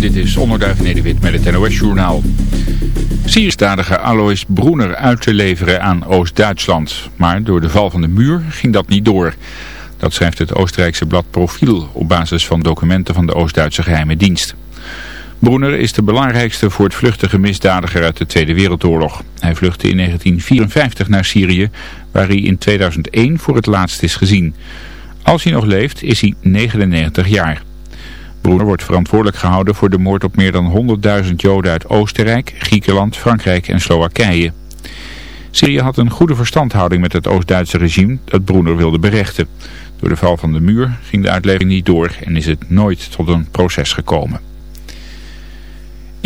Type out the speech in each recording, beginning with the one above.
Dit is Onderduif Nederwit met het NOS-journaal. Syriërsdadige Alois Broener uit te leveren aan Oost-Duitsland. Maar door de val van de muur ging dat niet door. Dat schrijft het Oostenrijkse blad Profiel op basis van documenten van de Oost-Duitse geheime dienst. Broener is de belangrijkste voor het vluchtige misdadiger uit de Tweede Wereldoorlog. Hij vluchtte in 1954 naar Syrië, waar hij in 2001 voor het laatst is gezien. Als hij nog leeft, is hij 99 jaar. Broener wordt verantwoordelijk gehouden voor de moord op meer dan 100.000 Joden uit Oostenrijk, Griekenland, Frankrijk en Slowakije. Syrië had een goede verstandhouding met het Oost-Duitse regime dat Broener wilde berechten. Door de val van de muur ging de uitlevering niet door en is het nooit tot een proces gekomen.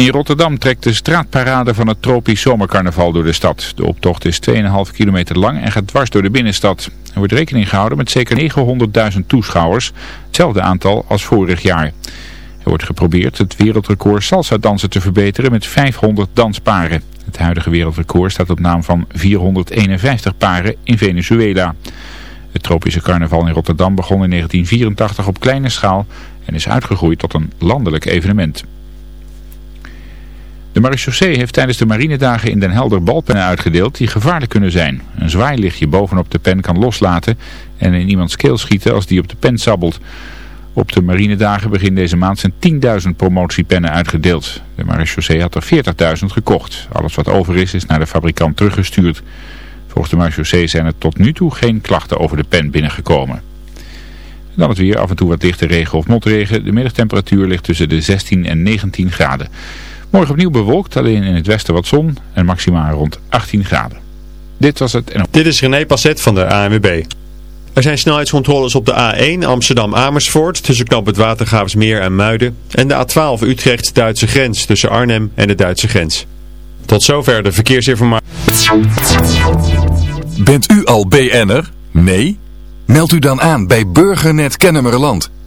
In Rotterdam trekt de straatparade van het tropisch zomercarnaval door de stad. De optocht is 2,5 kilometer lang en gaat dwars door de binnenstad. Er wordt rekening gehouden met zeker 900.000 toeschouwers, hetzelfde aantal als vorig jaar. Er wordt geprobeerd het wereldrecord salsa dansen te verbeteren met 500 dansparen. Het huidige wereldrecord staat op naam van 451 paren in Venezuela. Het tropische carnaval in Rotterdam begon in 1984 op kleine schaal en is uitgegroeid tot een landelijk evenement. De marechaussee heeft tijdens de marinedagen in Den Helder balpennen uitgedeeld die gevaarlijk kunnen zijn. Een zwaailichtje bovenop de pen kan loslaten en in iemands keel schieten als die op de pen sabbelt. Op de marinedagen begin deze maand zijn 10.000 promotiepennen uitgedeeld. De marechaussee had er 40.000 gekocht. Alles wat over is, is naar de fabrikant teruggestuurd. Volgens de marechaussee zijn er tot nu toe geen klachten over de pen binnengekomen. Dan het weer, af en toe wat lichte regen of motregen. De middagtemperatuur ligt tussen de 16 en 19 graden. Morgen opnieuw bewolkt, alleen in het westen wat zon en maximaal rond 18 graden. Dit was het. En... Dit is René Passet van de ANWB. Er zijn snelheidscontroles op de A1 Amsterdam-Amersfoort tussen knap het Watergraafsmeer en Muiden. En de A12 Utrecht-Duitse grens tussen Arnhem en de Duitse grens. Tot zover de verkeersinformatie. Bent u al BN'er? Nee? Meld u dan aan bij Burgernet Kennemerland.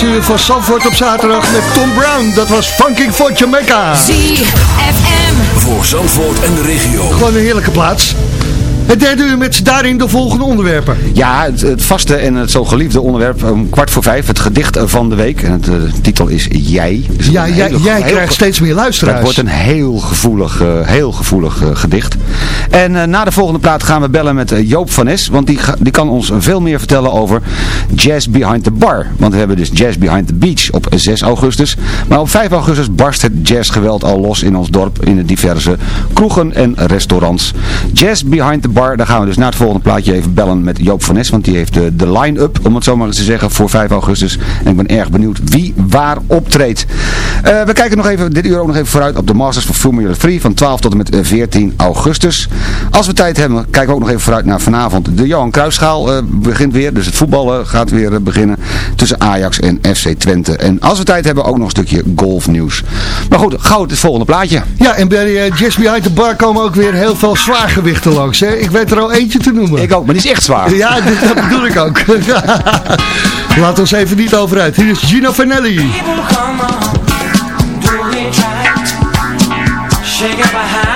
Laatste uur van Zandvoort op zaterdag met Tom Brown. Dat was Funking for Jamaica. ZFM. Voor Zandvoort en de regio. Gewoon een heerlijke plaats. Het derde uur met daarin de volgende onderwerpen. Ja, het, het vaste en het zo geliefde onderwerp om kwart voor vijf, het gedicht van de week. En het, eh, de titel is Jij. Dus Ja, jij, jij heel krijgt steeds meer Het luisteraars. wordt een heel gevoelig, eh, heel gevoelig eh, gedicht. En na de volgende plaat gaan we bellen met Joop van Nes. Want die, die kan ons veel meer vertellen over Jazz Behind the Bar. Want we hebben dus Jazz Behind the Beach op 6 augustus. Maar op 5 augustus barst het jazzgeweld al los in ons dorp. In de diverse kroegen en restaurants. Jazz Behind the Bar. Daar gaan we dus na het volgende plaatje even bellen met Joop van Nes. Want die heeft de, de line-up, om het zo maar eens te zeggen, voor 5 augustus. En ik ben erg benieuwd wie waar optreedt. Eh, we kijken nog even, dit uur ook nog even vooruit op de Masters van Formula 3 van 12 tot en met eh, 14 augustus. Als we tijd hebben, kijken we ook nog even vooruit naar vanavond. De Johan Cruijffschaal eh, begint weer, dus het voetballen gaat weer eh, beginnen tussen Ajax en FC Twente. En als we tijd hebben, ook nog een stukje golfnieuws. Maar goed, gauw het volgende plaatje. Ja, en bij eh, Jazz Behind the Bar komen ook weer heel veel zwaargewichten langs. Hè? Ik weet er al eentje te noemen. Ik ook, maar die is echt zwaar. Ja, dat, dat bedoel ik ook. Laat ons even niet over uit. Hier is Gino Vanelli. Shake up our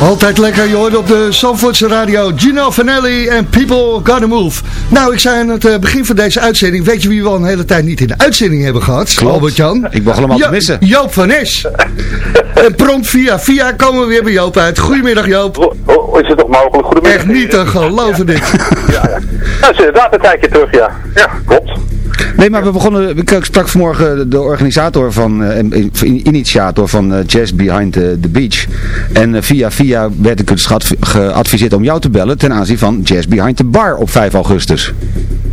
Altijd lekker, je hoort op de Zandvoortse radio Gino Vanelli en People Gotta Move. Nou, ik zei aan het eh, begin van deze uitzending, weet je wie we al een hele tijd niet in de uitzending hebben gehad? Albert-Jan. Ik begon hem al te Jo- missen. Joop van Nes. en prompt via via komen we weer bij Joop uit. Goedemiddag Joop. Oh, is het toch mogelijk? Goedemiddag. Echt niet te geloven dit. Ja, ja. Dat is inderdaad een tijdje terug, ja. Ja, klopt. Nee, maar we begonnen, ik sprak vanmorgen de organisator van, eh, initiator van eh, Jazz Behind the, Beach. En eh, via via werd ik dus geadv- geadviseerd om jou te bellen ten aanzien van Jazz Behind the Bar op 5 augustus.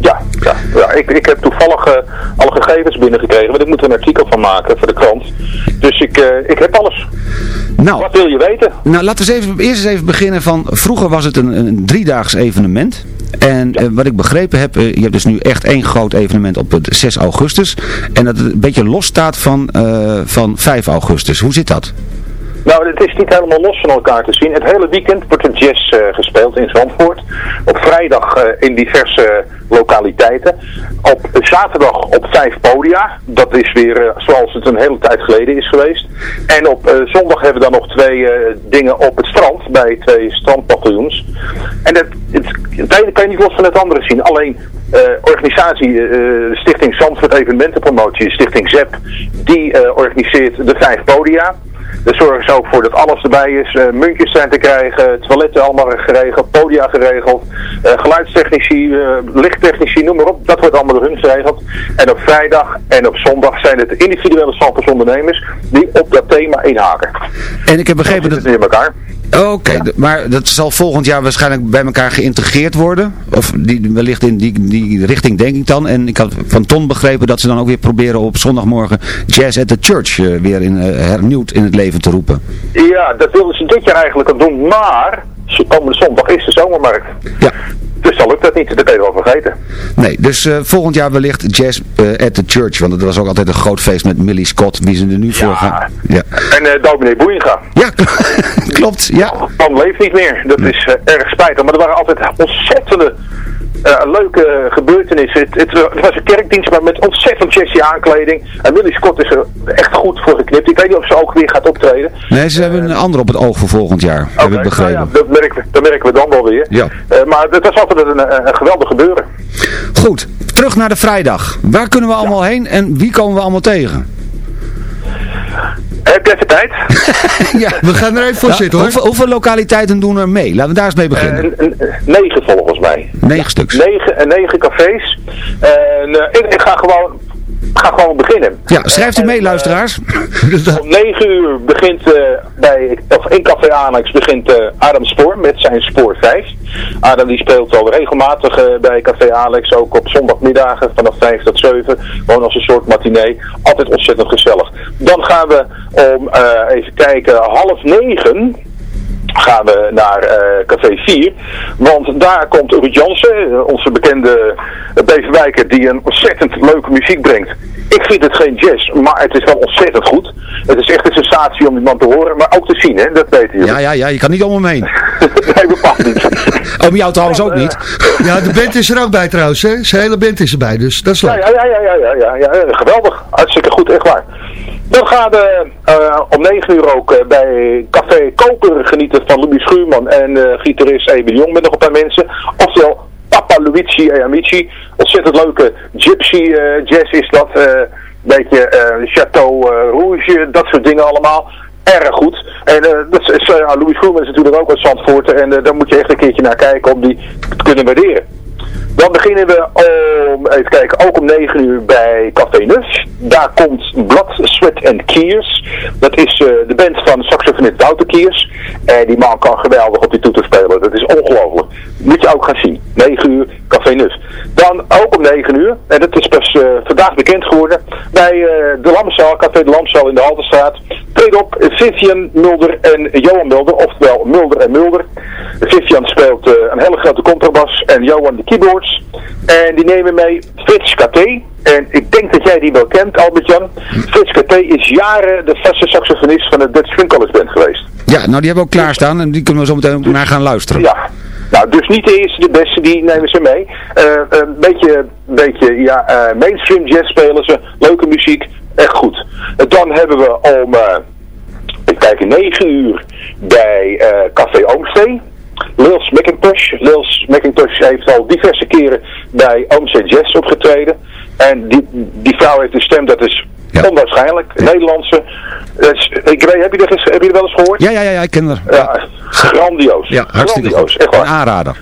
Ja, Ja, ja ik, ik heb toevallig alle gegevens binnengekregen, want ik moet er een artikel van maken voor de krant. Dus ik, ik heb alles. Nou, Wat wil je weten? Nou, laten we eens even, eerst eens even beginnen van... Vroeger was het een, een driedaags evenement. En eh, wat ik begrepen heb, eh, je hebt dus nu echt één groot evenement op het 6 augustus. En dat het een beetje los staat van, eh, van 5 augustus. Hoe zit dat? Nou, het is niet helemaal los van elkaar te zien. Het hele weekend wordt er jazz eh, gespeeld in Zandvoort. Op vrijdag eh, in diverse lokaliteiten. Op zaterdag op vijf podia. Dat is weer eh, zoals het een hele tijd geleden is geweest. En op zondag hebben we dan nog twee dingen op het strand. Bij twee strandpaviljoens. En het, het, ene kan je niet los van het andere zien. Alleen organisatie, Stichting Zandvoort Evenementenpromotie, Stichting ZEP, die organiseert de vijf podia. Daar zorgen ze ook voor dat alles erbij is. Eh, muntjes zijn te krijgen, toiletten allemaal geregeld, podia geregeld, eh, geluidstechnici, eh, lichttechnici, noem maar op. Dat wordt allemaal door hun geregeld. En op vrijdag en op zondag zijn het individuele Zandvoortsondernemers die op dat thema inhaken. En ik heb begrepen dat... In elkaar. Oké, maar dat zal volgend jaar waarschijnlijk bij elkaar geïntegreerd worden. Of die, wellicht in die, die richting denk ik dan. En ik had van Ton begrepen dat ze dan ook weer proberen op zondagmorgen Jazz at the Church eh, weer in, eh, hernieuwd in het leven te roepen. Ja, dat wilden ze dit jaar eigenlijk al doen, maar komende zondag is de zomermarkt. Ja. Dus dan lukt dat niet, dat kun je wel vergeten. Nee, dus eh, volgend jaar wellicht Jazz eh, at the Church. Want het was ook altijd een groot feest met Millie Scott, die ze er nu voor gaan. Ja, En eh dominee Boeinga. ja klopt. Ja. Man leeft niet meer. Dat is erg spijtig. Maar er waren altijd ontzettende eh, leuke gebeurtenissen. Het, het, het was een kerkdienst, maar met ontzettend jazzy aankleding. En Willy Scott is er echt goed voor geknipt. Ik weet niet of ze ook weer gaat optreden. Nee, ze hebben een ander op het oog voor volgend jaar, heb ik nou begrepen. ja, dat, merken, we- dat merken we dan wel weer. Ja. Eh, maar het was altijd een, een, een geweldig gebeuren. Goed, terug naar de vrijdag. Waar kunnen we allemaal heen en wie komen we allemaal tegen? Heb je even tijd? ja, we gaan er even voor Ja, zitten hoor. hoeveel, hoeveel lokaliteiten doen er mee? Laten we daar eens mee beginnen. Eh, een- een- negen volgens mij. Negen stuks. Negen, en negen cafés. En eh, ik, ik ga gewoon, ga gewoon beginnen. Ja, schrijft u mee luisteraars. Om 9 uur begint eh, bij, of in Café Alex begint eh, Adam Spoor met zijn Spoor 5. Adam die speelt al regelmatig eh, bij Café Alex, ook op zondagmiddagen vanaf 5 tot 7. Gewoon als een soort matinee. Altijd ontzettend gezellig. Dan gaan we om, eh, even kijken, half negen gaan we naar eh, Café 4. Want daar komt Ruud Jansen, eh, onze bekende uh, Beverwijker, die een ontzettend leuke muziek brengt. Ik vind het geen jazz, maar het is wel ontzettend goed. Het is echt een sensatie om die man te horen, maar ook te zien, hè? dat weten jullie. Ja, ja, ja, je kan niet om hem heen. nee, bepaald niet. Om jou trouwens ook niet. Ja, de band is er ook bij trouwens, hè? Zijn hele band is erbij, dus dat is Ja, leuk. ja, ja, ja, ja, ja, ja, ja, geweldig. Hartstikke goed, echt waar. Dan gaan we eh, om 9 uur ook eh, bij Café Koper genieten van Louis Schuurman en eh gitarist Eben Jong met nog een paar mensen. Oftewel Papa Luigi e Amici. Ontzettend leuke gypsy eh, jazz is dat. eh beetje eh, Chateau eh, Rouge, dat soort dingen allemaal. Erg goed. En eh, dat is, eh, Louis Schuurman is natuurlijk ook uit Zandvoort. En eh, daar moet je echt een keertje naar kijken om die te kunnen waarderen. Dan beginnen we om, even kijken, ook om 9 uur bij Café Nus. Daar komt Blood, Sweat and Kiers. Dat is eh, de band van saxofonist Wouter Kiers. En die man kan geweldig op die toeter spelen. Dat is ongelooflijk. Moet je ook gaan zien. 9 uur, Café Nus. Dan ook om 9 uur, en dat is pas eh, vandaag bekend geworden, bij eh, de Lamzaal, Café de Lamzaal in de Halterstraat. Treed op Vivian Mulder en Johan Mulder, oftewel Mulder en Mulder. Vivian speelt een hele grote contrabas en Johan de keyboards. En die nemen mee Frits KT. En ik denk dat jij die wel kent, Albert-Jan. Frits KT is jaren de vaste saxofonist van de Dutch Swing College Band geweest. Ja, nou die hebben we ook klaarstaan en die kunnen we zo meteen ook naar gaan luisteren. Ja. Nou, dus niet de eerste, de beste, die nemen ze mee. Eh, een beetje, beetje ja, eh, mainstream jazz spelen ze. Leuke muziek, echt goed. Eh, dan hebben we om, eh even kijken, 9 uur bij eh, Café Oomstee. Lils McIntosh. Lils McIntosh heeft al diverse keren bij Oomstee Jazz opgetreden. En die, die vrouw heeft een stem, dat is onwaarschijnlijk. Nederlandse. Dus, ik weet, heb, je er, heb je er wel eens gehoord? Ja, ja, ja, ik ken haar. Ja, grandioos. Ja, hartstikke grandioos, goed. echt waar. Een aanrader.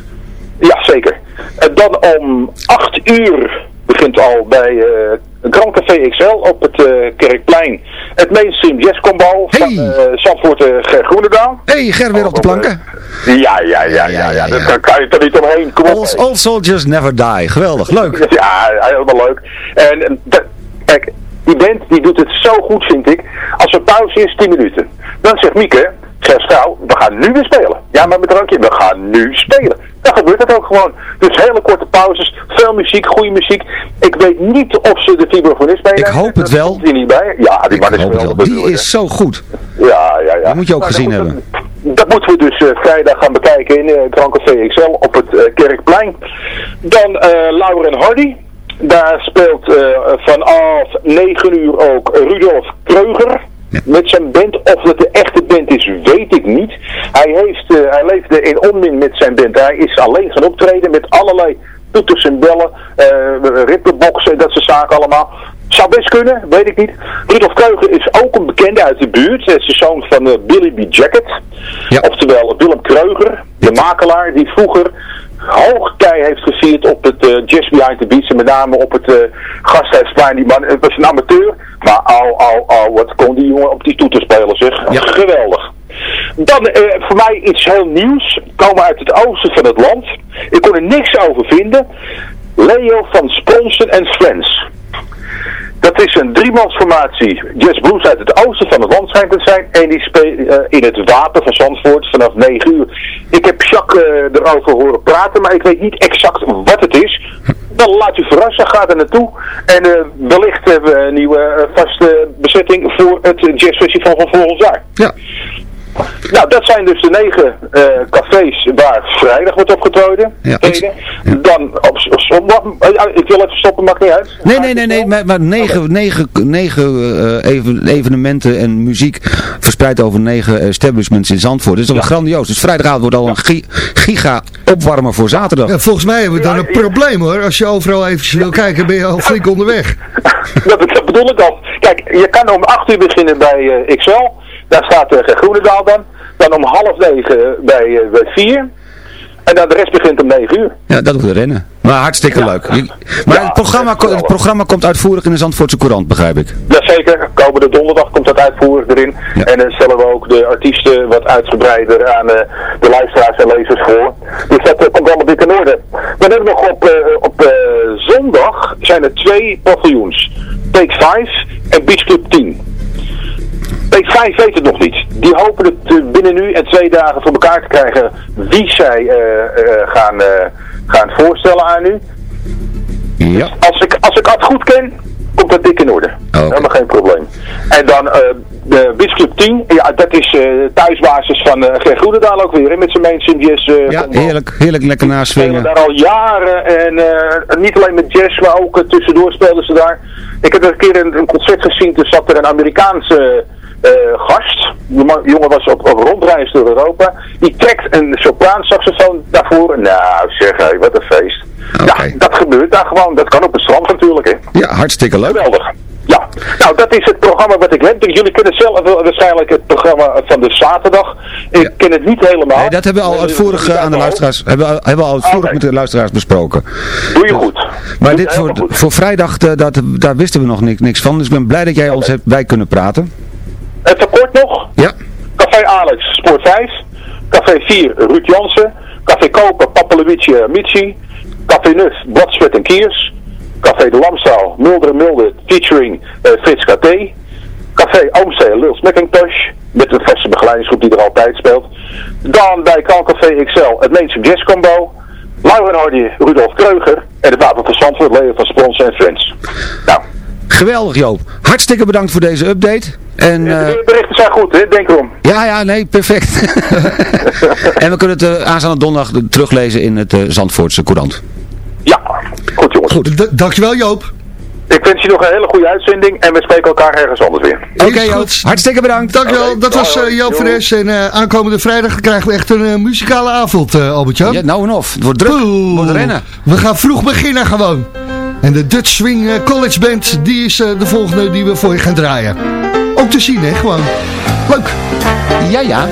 Ja, zeker. En dan om 8 uur begint al bij eh Grand Café XL op het eh, Kerkplein. Het mainstream jazz combo van eh Zandvoort uh, Ger Groenendaal. hey, Ger weer op de planken. Ja, ja, ja, ja, ja, daar kan- kan je toch niet omheen. Kom op. All, all soldiers never die. Geweldig, leuk. Ja, helemaal leuk. En dat- kijk, die band die doet het zo goed, vind ik. Als er pauze is, 10 minuten. Dan zegt Mieke, zegt vrouw, we gaan nu weer spelen. Ja, maar met drankje, we gaan nu spelen. Dan gebeurt het ook gewoon. Dus hele korte pauzes, veel muziek, goede muziek. Ik weet niet of ze de vibrafonist meenemen. Ik hoop het wel. Die niet bij? Ja, die man is wel. Die is zo goed. Ja, ja, ja. Dat moet je ook Nou, gezien hebben. Dat moeten we dus eh, vrijdag gaan bekijken in uh, Grand Café XL op het eh, Kerkplein. Dan eh Laura en Hardy. Daar speelt eh, vanaf 9 uur ook Rudolf Kreuger. Met zijn band. Of het de echte band is, weet ik niet. Hij, heeft, eh, hij leefde in onmin met zijn band. Hij is alleen gaan optreden met allerlei toeters en bellen, eh ritmeboxen, dat soort zaken allemaal. Zou best kunnen, weet ik niet. Rudolf Kreuger is ook een bekende uit de buurt. Hij is de zoon van Billy B. Jacket. Oftewel Willem Kreuger, de makelaar die vroeger hoogtij heeft gevierd op het eh, Jazz Behind the Beats. En met name op het Gasthuisplein. Die man het was een amateur. Maar au, au, au, wat kon die jongen op die toeter spelen zeg. Geweldig. Dan eh, voor mij iets heel nieuws. Komen uit het oosten van het land. Ik kon er niks over vinden. Leo van Spronsen en Friends. Dat is een driemansformatie. Jazz Blues uit het oosten van het land schijnt het te zijn. En die spelen eh, in het wapen van Zandvoort vanaf 9 uur. Ik heb Jacques eh, erover horen praten, maar ik weet niet exact wat het is. Dan laat u verrassen, ga er naartoe. En eh, wellicht hebben we een nieuwe vaste bezetting voor het jazzfestival van volgend jaar. Ja. Nou, dat zijn dus de negen eh, cafés waar vrijdag wordt opgetreden. Ja. Dan op, op zondag, ja, ik wil even stoppen, maakt niet uit. Nee, nee, nee, nee, maar, maar negen, negen, negen eh, even, evenementen en muziek verspreid over negen establishments in Zandvoort. Dat is toch grandioos. Dus vrijdagavond wordt al een gi- giga opwarmer voor zaterdag. Ja, volgens mij hebben we dan een probleem hoor. Als je overal eventjes wil kijken, ben je al flink onderweg. dat, dat bedoel ik al. Kijk, je kan om 8 uur beginnen bij eh, XL. Daar staat uh, Groenendaal dan. Dan om half negen bij, eh, bij 4. En dan de rest begint om 9 uur. Ja, dat wordt rennen. Maar hartstikke leuk. Je- Maar het, programma, het programma komt uitvoerig in de Zandvoortse Courant, begrijp ik. Jazeker, komende donderdag komt dat uitvoerig erin. En dan stellen we ook de artiesten wat uitgebreider aan eh, de luisteraars en lezers voor. Dus dat eh, komt allemaal dik in orde. Dan hebben we nog op, eh, op eh, zondag zijn er twee paviljoens. Take 5 en Beach Club 10. 5 weet het nog niet. Die hopen het eh, binnen nu en twee dagen voor elkaar te krijgen wie zij eh, eh, gaan, gaan voorstellen aan u. Ja. Als ik, als ik het goed ken, komt dat dik in orde. Helemaal geen probleem. En dan de Beach Club 10, ja, dat is thuisbasis van uh, Goedendaal ook weer, hè, met zijn mainstream jazz. eh, Ja, heerlijk, heerlijk lekker spelen naswingen. daar al jaren en niet alleen met jazz, maar ook tussendoor speelden ze daar. Ik heb een keer een, een concert gezien, toen zat er een Amerikaanse gast. Die man- jongen was op, op rondreis door Europa. Die trekt een sopraansaxofoon daarvoor. Nou zeg, hé, wat een feest. Ja, dat gebeurt daar gewoon. Dat kan op het strand natuurlijk, hè. Ja, hartstikke leuk. Geweldig. Ja, nou dat is het programma wat ik heb. Jullie kennen zelf waarschijnlijk het programma van de zaterdag. Ik ken het niet helemaal. Nee, dat hebben we al uitvoerig eh, aan de luisteraars, hebben, we- hebben we al uitvoerig met de luisteraars besproken. Doe je goed. Maar dit voor, voor vrijdag, eh, dat, daar wisten we nog niks, niks van. Dus ik ben blij dat jij ons hebt bij kunnen praten. Even kort nog. Ja. Café Alex, Sport 5. Café 4, Ruud Jansen. Café Koper, Papalovici Amici. Café Nuf, Bladsvet en Kiers. Café De Lamzaal, Mulder en Mulder, featuring eh, Frits KT. Café Oomstee, Lils McIntosh. Met een vaste begeleidingsgroep die er altijd speelt. Dan bij Café XL, het Mainstream Jazz Combo. Lauren Hardy, Rudolf Kreuger. En het Wapen van Zandvoort, Leo van Spons en Friends. Nou, Geweldig Joop. Hartstikke bedankt voor deze update. En, eh, de berichten zijn goed, hè? Denk erom. ja, ja, nee, perfect. en we kunnen het uh, aanstaande donderdag teruglezen in het eh, Zandvoortse Courant. Ja, goed jongens. Goed, d- dankjewel Joop. Ik wens je nog een hele goede uitzending en we spreken elkaar ergens anders weer. Oké Joop, hartstikke bedankt. Dankjewel, dat was eh, Joop van Es. En eh, aankomende vrijdag krijgen we echt een eh, muzikale avond, eh Albert-Jan. Ja, nou en of. Het wordt druk. Wordt rennen. We gaan vroeg beginnen gewoon. En de Dutch Swing College Band, die is de volgende die we voor je gaan draaien. Ook te zien, hè, gewoon. Leuk. Ja, ja.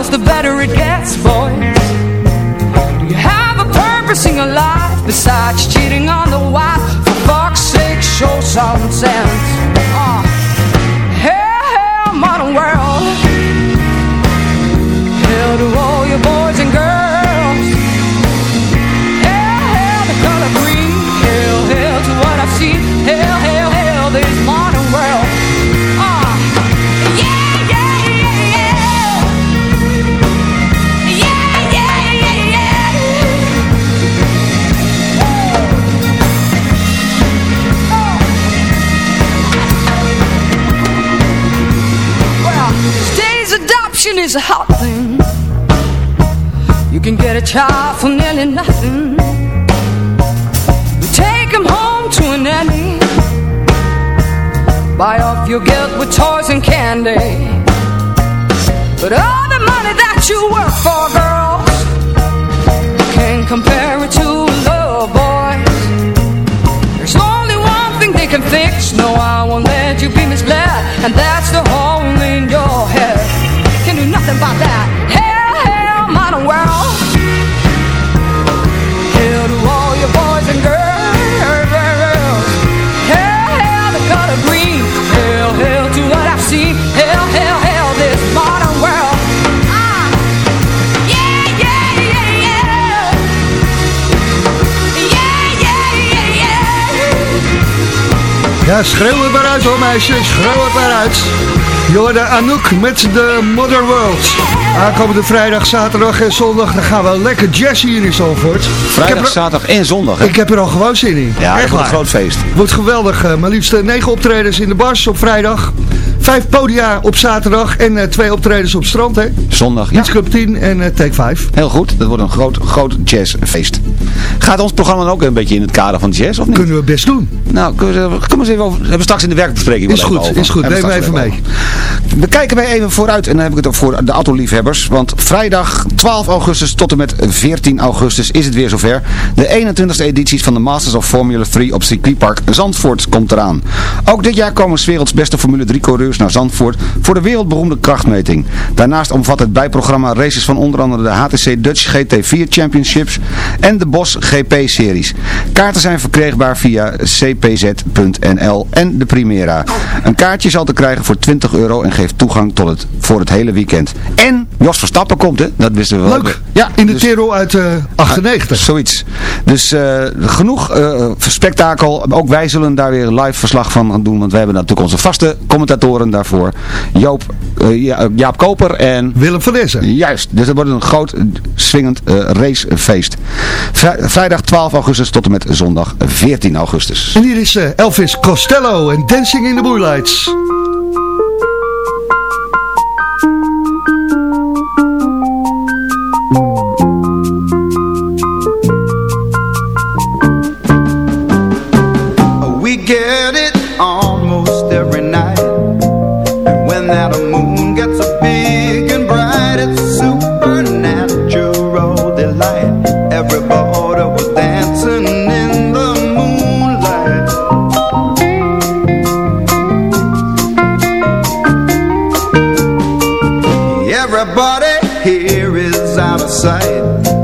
Someone the better it gets, boys. Do you have a purpose in your life besides cheating on the wife? For fuck's sake, show some sense. Is a hot thing. You can get a child for nearly nothing. You take him home to a nanny. Buy off your guilt with toys and candy. But all the money that you work for, girls, can't compare it to love, boys. There's only one thing they can fix. No, I won't let you be misled. And that's the hole in your head. Nothing about that. Hell, hell, modern world. Hell to all your boys and girls. Hell, hell, the color green. Hell, hell to what I've seen. Hell, hell, hell, this modern world. Ah, yeah, yeah, yeah, yeah. Yeah, yeah, yeah, yeah. Ja, schreeuw het maar uit hoor meisjes, schreeuw het maar uit. Je hoorde Anouk met de Mother World. Aankomende vrijdag, zaterdag en zondag, dan gaan we lekker jazz hier in Zandvoort. Vrijdag, er, zaterdag en zondag. hè? ik heb er al gewoon zin in. Ja, Echt wordt een groot feest. Wordt geweldig. eh, maar liefst eh, negen optredens in de bars op vrijdag. Vijf podia op zaterdag en eh, twee optredens op strand. Hè? Zondag, ja. Beach Club 10 en eh, Take 5. Heel goed, dat wordt een groot, groot jazzfeest. Gaat ons programma dan ook een beetje in het kader van jazz, of niet? Kunnen we best doen. Nou, kunnen we, kunnen we eens even over, hebben we straks in de werkbespreking wel Is goed, over. is goed. We Neem me wel even over. Dan kijken wij even vooruit en dan heb ik het ook voor de autoliefhebbers. Want vrijdag 12 augustus tot en met 14 augustus is het weer zover. De 21ste editie van de Masters of Formula 3 op circuitpark Zandvoort komt eraan. Ook dit jaar komen 's werelds beste Formule 3 coureurs naar Zandvoort voor de wereldberoemde krachtmeting. Daarnaast omvat het bijprogramma races van onder andere de HTC Dutch GT4 Championships en de Bosch GP-series. Kaarten zijn verkrijgbaar via cpz.nl en de Primera. Een kaartje is al te krijgen voor 20 euro en geeft toegang tot het, voor het hele weekend. En Jos Verstappen komt, hè? Dat wisten we wel. Leuk. Ja, In de dus- Tero uit eh 98. Zoiets. Dus eh, genoeg eh, spektakel. Ook wij zullen daar weer live verslag van gaan doen. Want wij hebben natuurlijk onze vaste commentatoren daarvoor. Joop, Ja- Jaap Koper en... Willem van Dessen. Juist. Dus dat wordt een groot swingend racefeest. Vrij- vrijdag 12 augustus tot en met zondag 14 augustus. En hier is Elvis Costello en Dancing in the Moonlights. Everybody here is out of sight.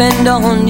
Depend on you.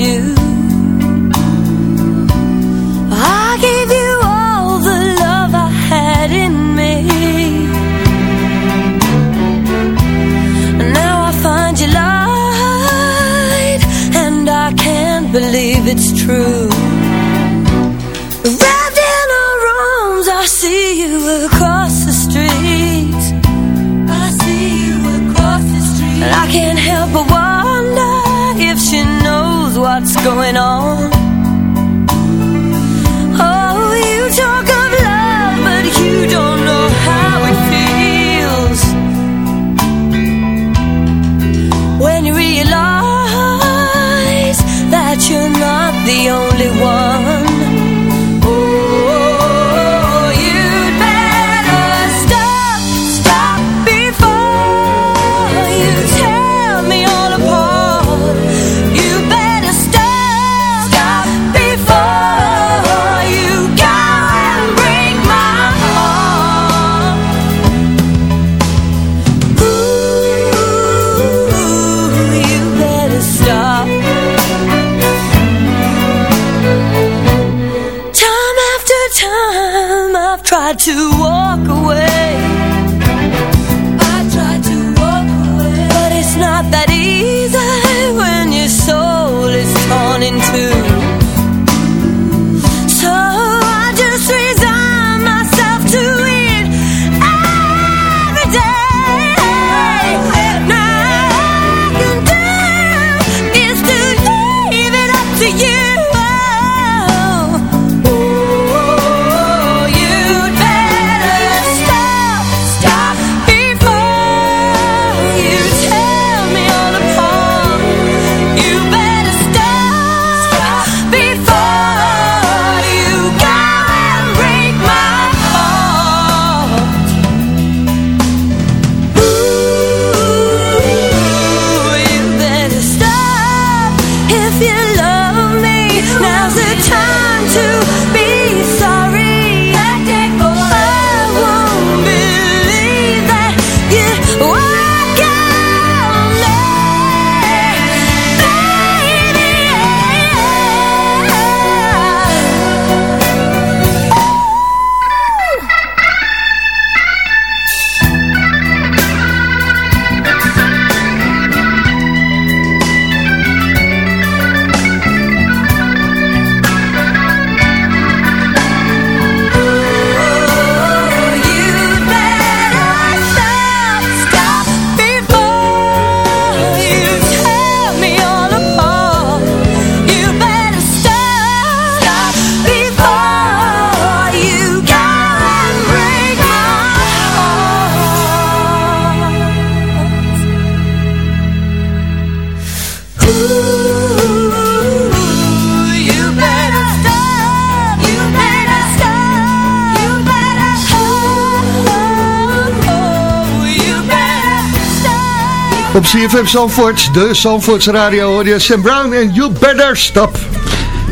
Op CFM Zandvoort, de Zandvoortse radio, Sam Brown en You Better Stop.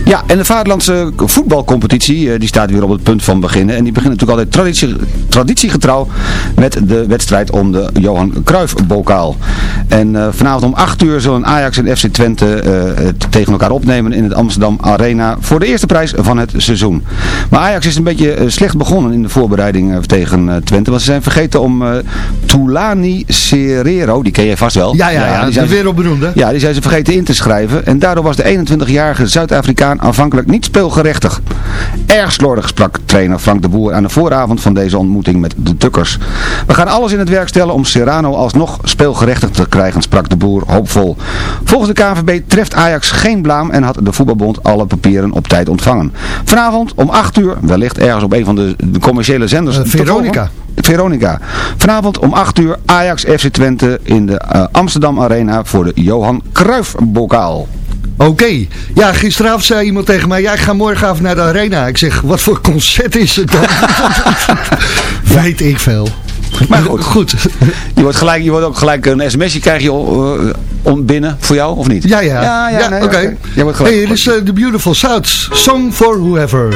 Ja, en de vaderlandse voetbalcompetitie eh, die staat weer op het punt van beginnen. En die begint natuurlijk altijd traditie, traditiegetrouw met de wedstrijd om de Johan Cruijff-bokaal. En eh, vanavond om 8 uur zullen Ajax en FC Twente eh, het tegen elkaar opnemen in het Amsterdam Arena voor de eerste prijs van het seizoen. Maar Ajax is een beetje slecht begonnen in de voorbereiding tegen Twente. Want ze zijn vergeten om eh Tulani Serero, die ken je vast wel. Ja, ja, ja, die zijn ze- wereldberoemde. ja, die zijn ze vergeten in te schrijven. En daardoor was de 21-jarige Zuid-Afrikaan aanvankelijk niet speelgerechtig. Erg slordig sprak trainer Frank de Boer aan de vooravond van deze ontmoeting met de Tukkers. We gaan alles in het werk stellen om Serrano alsnog speelgerechtig te krijgen, sprak de Boer hoopvol. Volgens de KNVB treft Ajax geen blaam en had de voetbalbond alle papieren op tijd ontvangen. Vanavond om 8 uur, wellicht ergens op een van de, commerciële zenders. Eh, Veronica. Veronica. Vanavond om 8 uur Ajax FC Twente in de eh, Amsterdam Arena voor de Johan Cruijff bokaal. Oké. Ja, gisteravond zei iemand tegen mij... Ja, ik ga morgenavond naar de Arena. Ik zeg, wat voor concert is het dan? Weet ik veel. Maar goed. goed. Je, wordt gelijk, je wordt ook gelijk een sms'je krijg je eh, om binnen voor jou, of niet? Ja, ja. Ja, ja, ja oké. Okay. Wordt. Hey, dit is uh, The Beautiful South. Song for Whoever.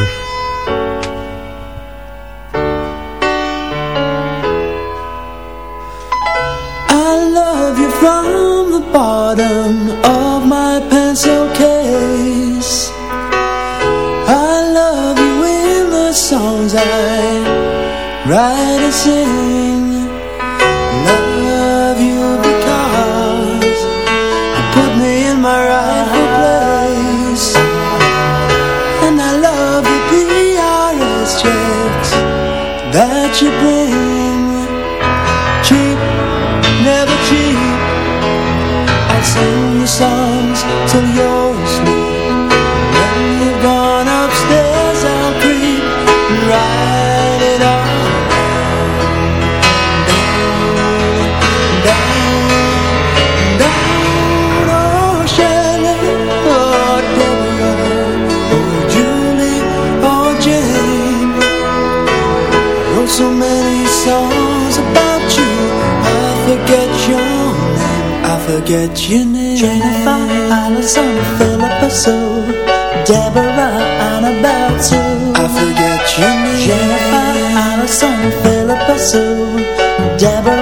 I love you from the bottom of my Right as it. What's your name? Jennifer, Alison, Philippa Sue, Deborah, Annabelle Sue. I forget your name. Jennifer, Alison, Philippa Sue, Deborah.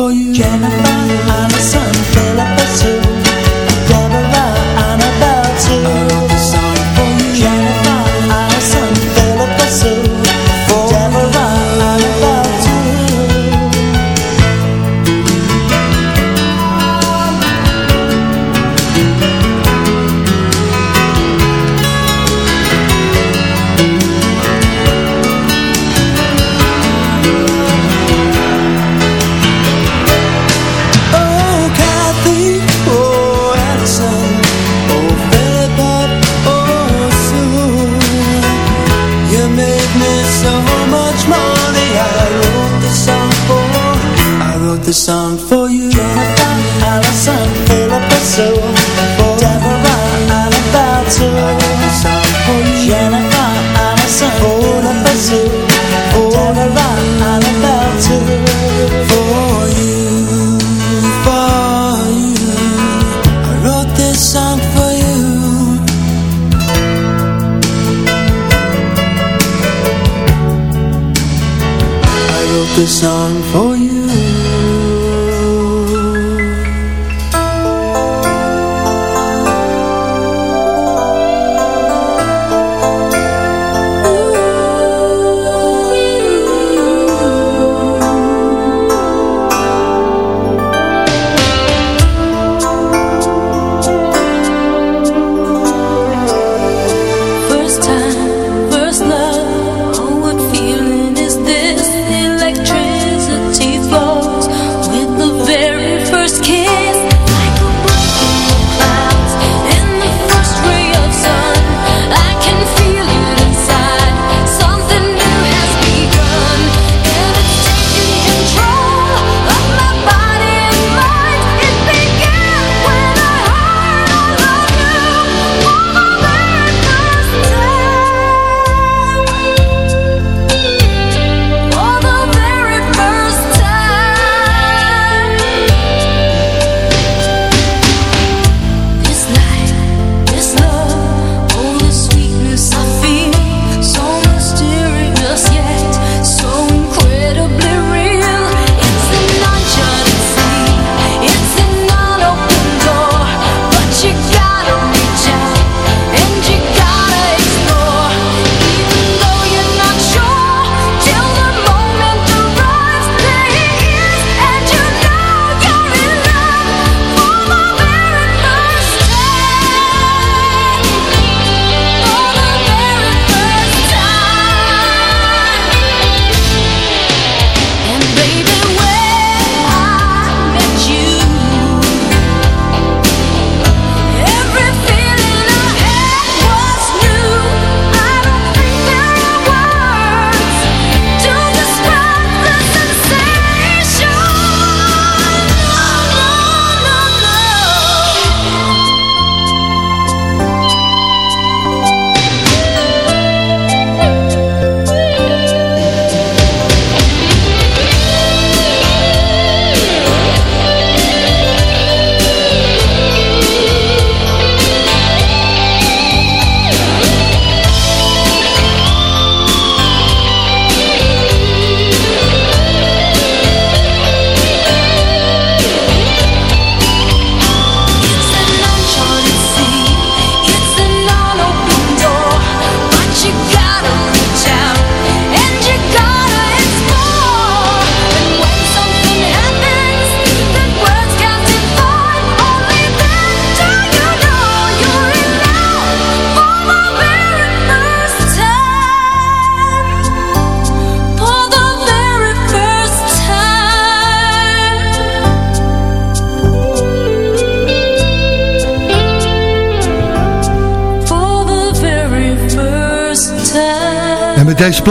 song.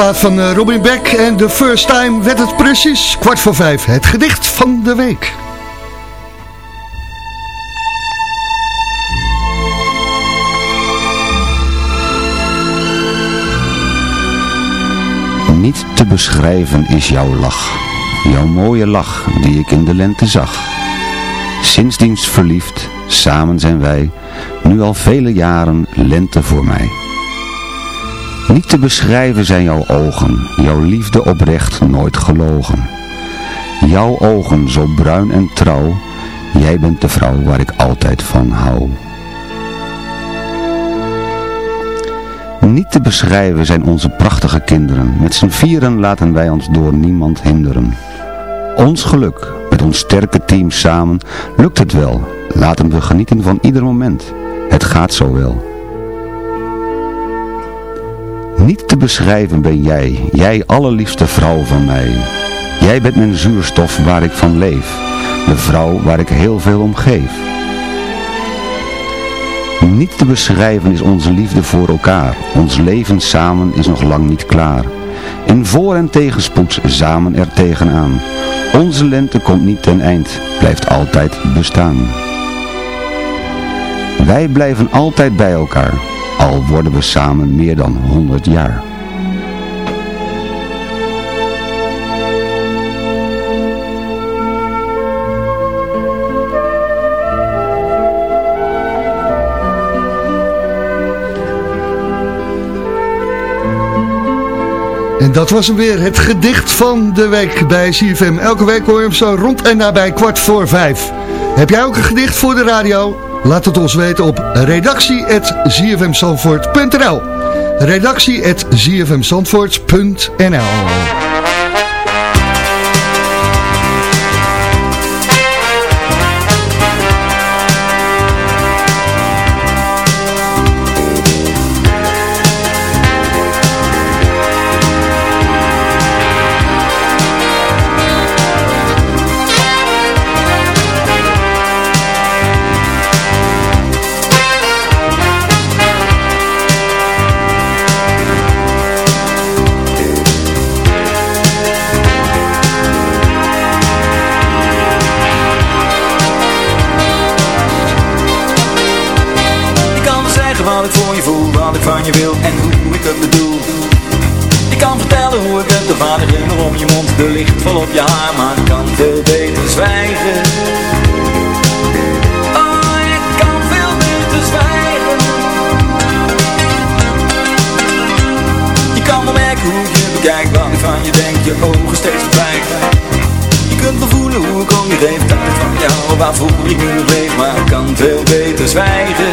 Van eh, Robin Beck en The First Time werd het precies kwart voor vijf. Het gedicht van de week. Niet te beschrijven is jouw lach, jouw mooie lach die ik in de lente zag. Sindsdienst verliefd, samen zijn wij, nu al vele jaren lente voor mij. Niet te beschrijven zijn jouw ogen, jouw liefde oprecht nooit gelogen. Jouw ogen zo bruin en trouw, jij bent de vrouw waar ik altijd van hou. Niet te beschrijven zijn onze prachtige kinderen. Met z'n vieren laten wij ons door niemand hinderen. Ons geluk, met ons sterke team samen, lukt het wel. Laten we genieten van ieder moment. Het gaat zo wel. Niet te beschrijven ben jij, jij allerliefste vrouw van mij. Jij bent mijn zuurstof waar ik van leef. De vrouw waar ik heel veel om geef. Niet te beschrijven is onze liefde voor elkaar. Ons leven samen is nog lang niet klaar. In voor- en tegenspoed samen er tegenaan. Onze lente komt niet ten eind, blijft altijd bestaan. Wij blijven altijd bij elkaar, al worden we samen meer dan 100 jaar. En dat was hem weer, het gedicht van de week bij CFM. Elke week hoor je hem zo rond en nabij kwart voor vijf. Heb jij ook een gedicht voor de radio? Laat het ons weten op redactie.zfmzandvoort.nl redactie.zfmzandvoort.nl je en hoe ik het bedoel. Ik kan vertellen hoe ik het, de vader ringen om je mond, de licht vol op je haar, maar ik kan veel beter zwijgen. Oh, ik kan veel beter zwijgen. Je kan wel merken hoe je bekijk, wat ik van je denk, je ogen steeds verdwijgen. Je kunt wel voelen hoe ik om je geef, dat ik van jou, waarvoor ik nu nog leef, maar ik kan veel beter zwijgen.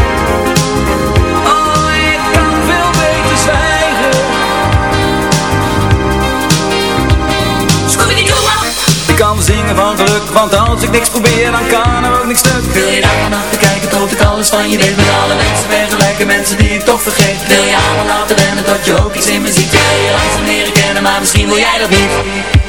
Van geluk, want als ik niks probeer, dan kan er ook niks stuk. Wil je daar vannacht kijken tot ik alles van je weet met alle mensen vergelijken, mensen die ik toch vergeet. Wil je allemaal laten rennen tot je ook iets in me ziet. Wil je langzaam leren kennen, maar misschien wil jij dat niet.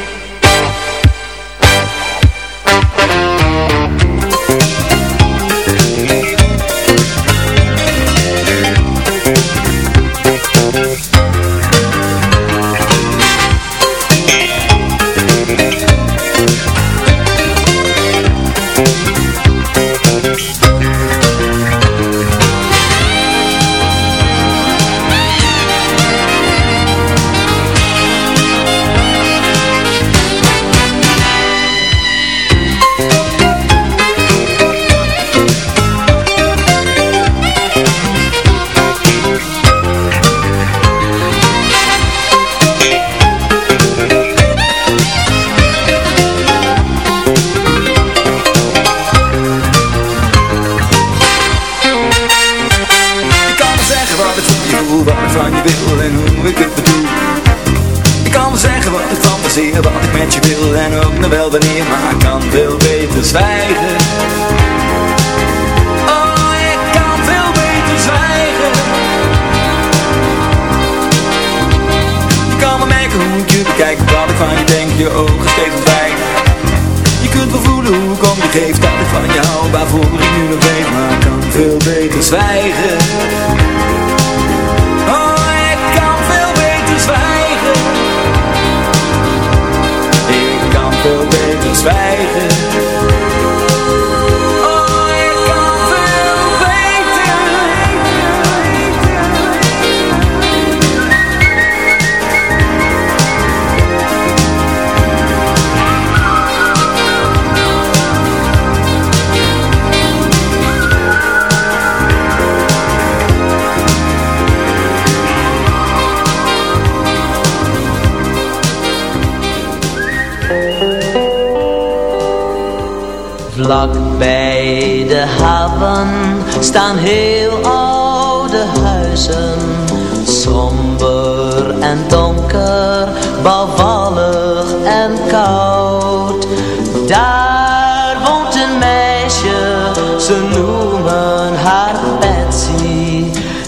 Ze noemen haar Betsy.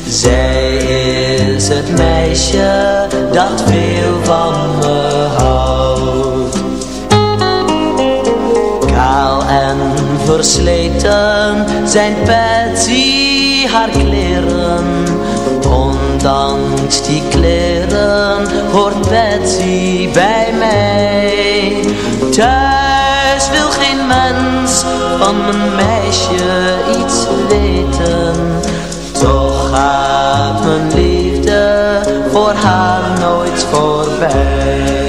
Zij is het meisje dat veel van me houdt. Kaal en versleten zijn Patsy haar kleren. Ondanks die kleren hoort Patsy bij mij. Thuis wil geen mens van mijn meisje iets weten. Toch gaat mijn liefde voor haar nooit voorbij.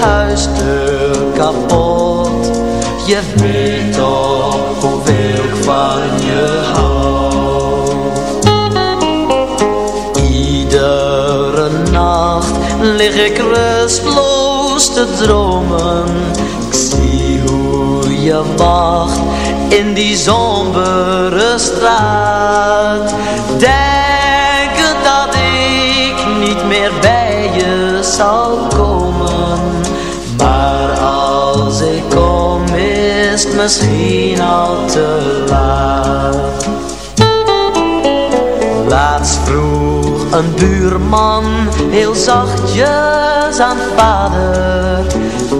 Huisdeur kapot. Je weet toch hoeveel ik van je hou. Iedere nacht lig ik rustloos te dromen. Ik zie hoe je wacht in die sombere straat. Denkend dat ik niet meer bij je zal komen. Misschien al te laat. Laatst vroeg een buurman heel zachtjes aan vader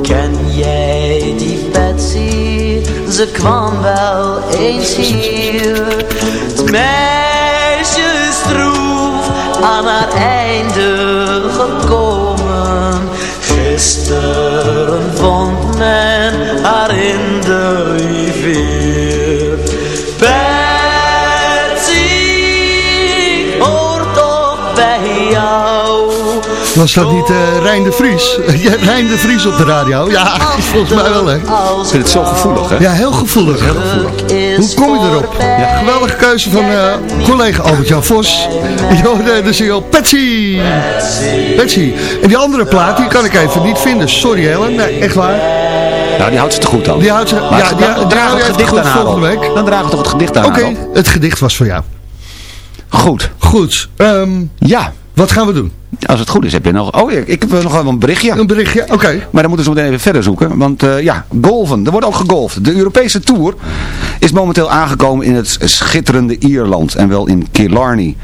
Ken jij die Betsy? Ze kwam wel eens hier Het meisje is aan haar einde gekomen Gisteren vond men haar in Was dat niet eh Rijn de Vries? Rijn de Vries op de radio? Ja, volgens mij wel hè. Ik vind het zo gevoelig, hè? Ja, heel gevoelig. Heel gevoelig. Hoe kom je erop? Ja. Geweldige keuze van eh, collega Albert-Jan Vos. Jorde de single Patsy. Patsy. En die andere plaat, die kan ik even niet vinden. Sorry Helen, nee, echt waar. Nou, die houdt ze te goed dan. Die houdt ze, Maar ja, dan- die, dan draag hou het gedicht goed aan volgende week. Dan dragen we toch het gedicht aan Oké, het gedicht was voor jou. Goed. Goed. ehm, Ja. wat gaan we doen? Als het goed is heb je nog... Oh, ik heb nog wel een berichtje. Een berichtje, oké. Maar dan moeten we zo meteen even verder zoeken. Want eh, ja, golven. Er wordt ook gegolfd. De Europese Tour is momenteel aangekomen in het schitterende Ierland. En wel in Killarney.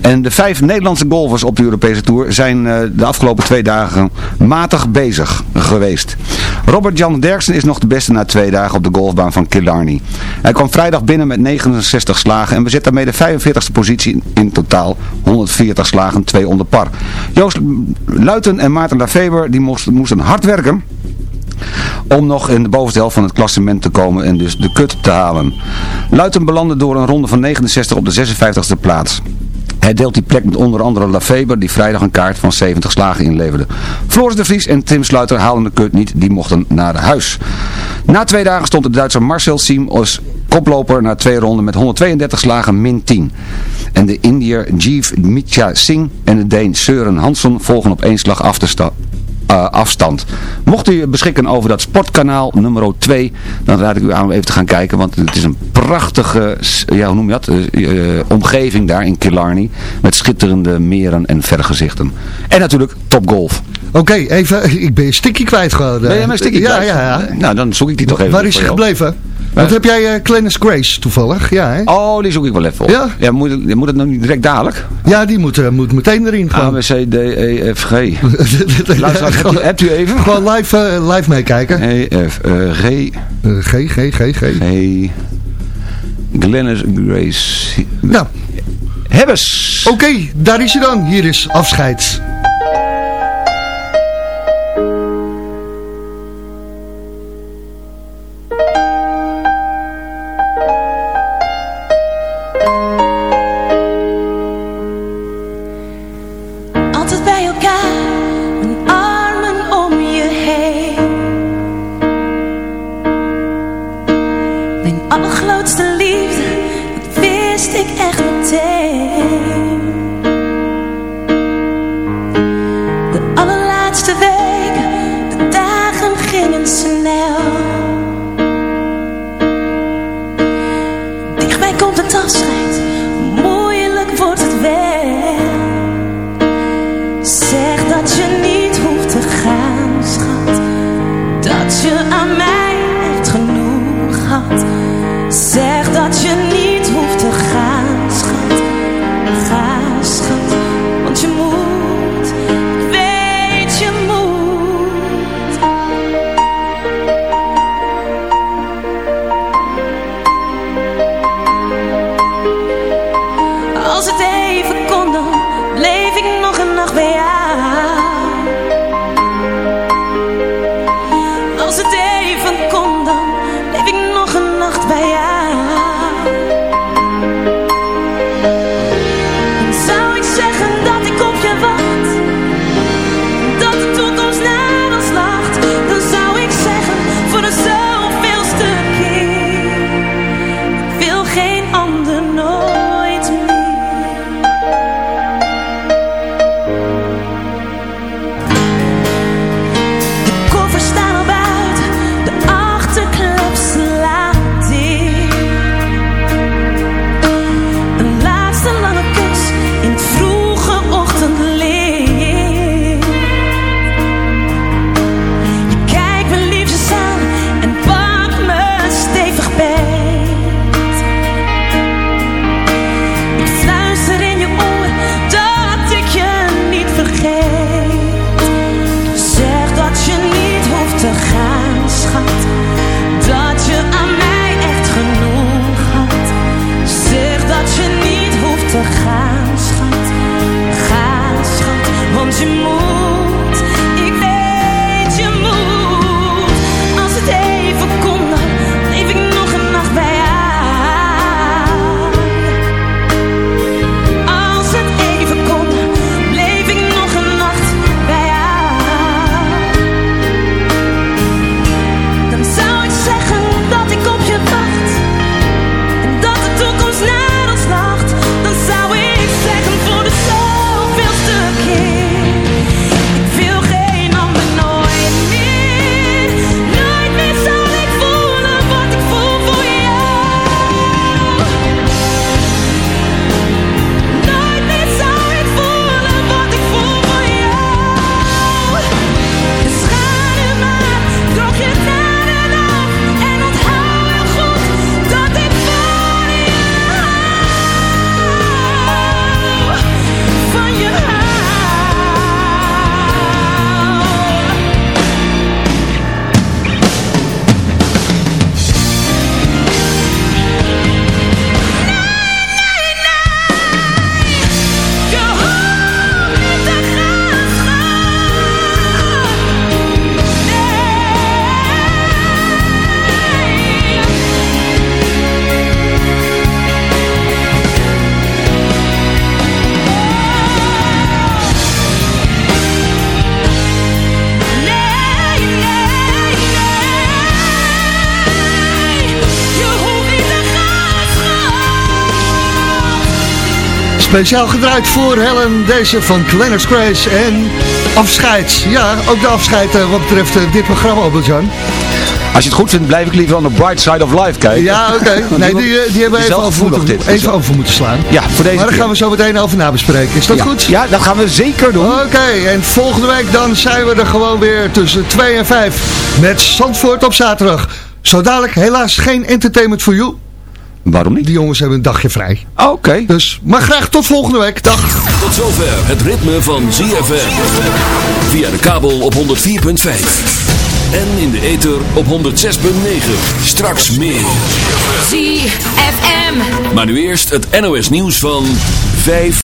En de vijf Nederlandse golfers op de Europese Tour zijn eh, de afgelopen twee dagen matig bezig geweest. Robert-Jan Derksen is nog de beste na twee dagen op de golfbaan van Killarney. Hij kwam vrijdag binnen met 69 slagen en bezet daarmee de 45e positie in totaal. 140 slagen, 2 onder par. Joost Luiten en Maarten Lafeber die moesten, hard werken om nog in de bovenste helft van het klassement te komen en dus de kut te halen. Luiten belandde door een ronde van 69 op de 56e plaats. Hij deelt die plek met onder andere Lafeber, die vrijdag een kaart van 70 slagen inleverde. Floris de Vries en Tim Sluiter haalden de kut niet, die mochten naar huis. Na twee dagen stond de Duitser Marcel Siem als koploper na twee ronden met 132 slagen min 10. En de Indiër Jeev Mitja Singh en de Deen Søren Hansson volgen op één slag af te sta- eh, afstand. Mocht u beschikken over dat sportkanaal nummer 2, dan raad ik u aan om even te gaan kijken, want het is een prachtige, ja hoe noem je dat, Eh, eh, omgeving daar in Killarney, met schitterende meren en vergezichten. En natuurlijk topgolf. Oké, even, ik ben je kwijt gewoon. Ben je mijn stikje ja, kwijt? Ja, ja, Nou, dan zoek ik die toch even Waar is jou. gebleven? Wat heb jij uh, Clennis Grace toevallig? Ja, hè? Oh, die zoek ik wel even op. Ja? ja moet, het, moet het nog niet direct dadelijk? Ja, die moet, eh, moet meteen erin A, gewoon. B, C, D, E, F, G. Luister, hebt, u, hebt u even? Gewoon live, eh, live meekijken. E, F, eh, G. Eh, G, G, G, G. G. Glennis Grace. Nou. Hebbes. Oké, daar is hij dan. Hier is afscheid. Speciaal gedraaid voor Helen, deze van Clennis Grace en afscheid. Ja, ook de afscheid eh, wat betreft eh, dit programma, Albert-Jan. Als je het goed vindt, blijf ik liever aan de bright side of life kijken. Ja, oké. Nee, die, eh, die hebben we even, over moeten, dit. even over moeten slaan. Ja, voor deze Maar daar gaan we zo meteen over nabespreken. Is dat ja. goed? Ja, dat gaan we zeker doen. Oké, en volgende week dan zijn we er gewoon weer tussen 2 en 5 met Zandvoort op zaterdag. Zo dadelijk helaas geen entertainment voor you. Waarom niet? Die jongens hebben een dagje vrij. Oké. Dus, maar graag tot volgende week. Dag. Tot zover het ritme van ZFM. Via de kabel op 104.5. En in de ether op 106.9. Straks meer. ZFM. Maar nu eerst het NOS nieuws van 5.